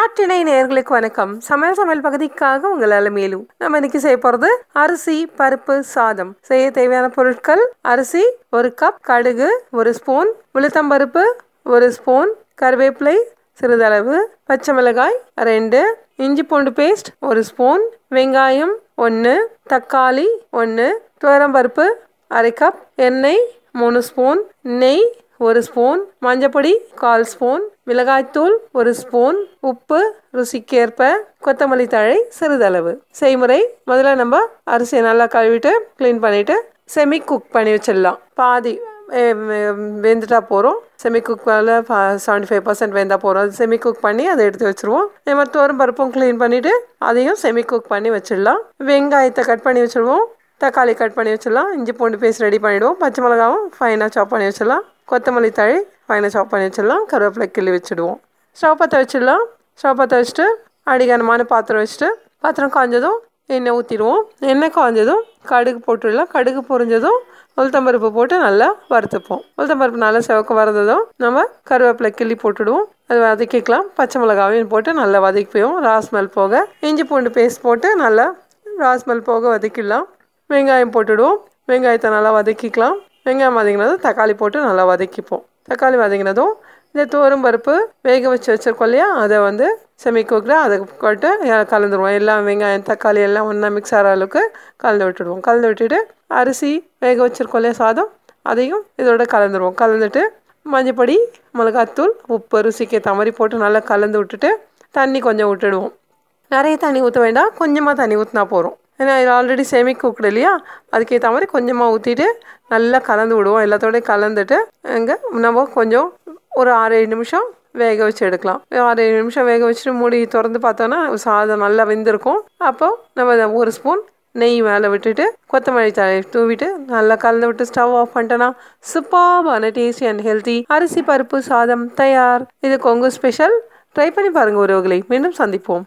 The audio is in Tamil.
நாட்டினை நேர்களுக்கு வணக்கம். சமையல் சமையல் பகுதிக்காக உங்கள் மேலும் நம்ம இன்னைக்கு செய்ய போறது அரிசி பருப்பு சாதம். செய்ய தேவையான பொருட்கள் அரிசி ஒரு கப் கடுகு ஒரு ஸ்பூன் உளுத்தம்பருப்பு ஒரு ஸ்பூன் கருவேப்பிலை சிறிதளவு பச்சை மிளகாய் ரெண்டு. இஞ்சி பூண்டு பேஸ்ட் ஒரு ஸ்பூன் வெங்காயம் ஒன்று தக்காளி ஒன்று துவரம்பருப்பு அரை கப் எண்ணெய் மூணு ஸ்பூன் நெய் ஒரு ஸ்பூன் மஞ்சப்பொடி கால் ஸ்பூன் மிளகாய்த்தூள் ஒரு ஸ்பூன் உப்பு ருசிக்கேற்ப கொத்தமல்லி தழை சிறிதளவு. செய்முறை முதல்ல நம்ம அரிசியை நல்லா கழுவிட்டு க்ளீன் பண்ணிவிட்டு செமி குக் பண்ணி வச்சிடலாம். பாதி வெந்துட்டா போகிறோம் செமி குக் குக்கில் செவன்டி ஃபைவ் பர்சன்ட் வெந்தால் போகிறோம் அது செமி குக் பண்ணி அதை எடுத்து வச்சுருவோம். அதே மாதிரி தோரம் பருப்பும் க்ளீன் பண்ணிவிட்டு அதையும் செமி குக் பண்ணி வச்சிடலாம். வெங்காயத்தை கட் பண்ணி வச்சுருவோம். தக்காளி கட் பண்ணி வச்சிடலாம். இஞ்சி பூண்டு பேஸ்ட் ரெடி பண்ணிவிடுவோம் பச்சை மிளகாவும் ஃபைனாக சாப் பண்ணி வச்சிடலாம். கொத்தமல்லி தழி ஃபைனாக சாப் பண்ணி வச்சிடலாம். கருவேப்பிலை கிள்ளி வச்சுடுவோம். ஸ்டவ் பற்ற வச்சிடலாம். ஸ்டவ் பற்ற வச்சுட்டு அடிகனமான பாத்திரம் வச்சுட்டு பாத்திரம் காஞ்சதும் எண்ணெய் ஊற்றிடுவோம் எண்ணெய் காய்ஞ்சதும் கடுகு போட்டுடலாம். கடுகு பொரிஞ்சதும் உளுத்தம்பருப்பு போட்டு நல்லா வறுத்துப்போம். உளுத்தம்பருப்பு நல்லா சிவக்க வறுத்ததும் நம்ம கருவேப்பிலை கிள்ளி போட்டுடுவோம். அது வதக்கிக்கலாம். பச்சை மிளகாவையும் போட்டு நல்லா வதக்கிப்போம். ராஸ்மெல் போக இஞ்சி பூண்டு பேஸ்ட் போட்டு நல்லா ராஸ்மெல் போக வதக்கிடலாம். வெங்காயம் போட்டுடுவோம். வெங்காயத்தை நல்லா வதக்கிக்கலாம். வெங்காயம் வதங்கினதும் தக்காளி போட்டு நல்லா வதக்கிப்போம். தக்காளி வதங்கினதும் இந்த தோரும் பருப்பு வேக வச்சு வச்சுருக்கோம் இல்லையா? அதை வந்து செமி குக்கில் அதை போட்டு கலந்துருவோம். எல்லாம் வெங்காயம் தக்காளி எல்லாம் ஒன்றா மிக்ஸ் ஆகிற அளவுக்கு கலந்து விட்டுடுவோம். கலந்து விட்டுட்டு அரிசி வேக வச்சுருக்கோம் இல்லையா சாதம்? அதையும் இதோட கலந்துருவோம். கலந்துட்டு மஞ்சப்பொடி மிளகாத்தூள் உப்பு ருசிக்கு தமரி மாதிரி போட்டு நல்லா கலந்து விட்டுட்டு தண்ணி கொஞ்சம் விட்டுடுவோம் நிறைய தண்ணி ஊற்ற வேண்டாம். கொஞ்சமாக தண்ணி ஊற்றினா போகிறோம் ஏன்னா இது ஆல்ரெடி செமி குக்டு இல்லையா? அதுக்கேற்ற மாதிரி கொஞ்சமாக ஊற்றிட்டு நல்லா கலந்து விடுவோம். எல்லாத்தோடய கலந்துட்டு அங்கே நம்ம கொஞ்சம் ஒரு ஆறு ஏழு நிமிஷம் வேக வச்சு எடுக்கலாம். ஆறு ஏழு நிமிஷம் வேக வச்சுட்டு மூடி திறந்து பார்த்தோன்னா சாதம் நல்லா வெந்திருக்கும். அப்போ நம்ம ஒரு ஸ்பூன் நெய் மேலே விட்டுட்டு கொத்தமல்லி தழை தூவிட்டு நல்லா கலந்து விட்டு ஸ்டவ் ஆஃப் பண்ணிட்டோன்னா சூப்பர்பான டேஸ்டி அண்ட் ஹெல்த்தி அரிசி பருப்பு சாதம் தயார். இது கொங்கு ஸ்பெஷல் ட்ரை பண்ணி பாருங்கள் உறவுகளை. மீண்டும் சந்திப்போம்.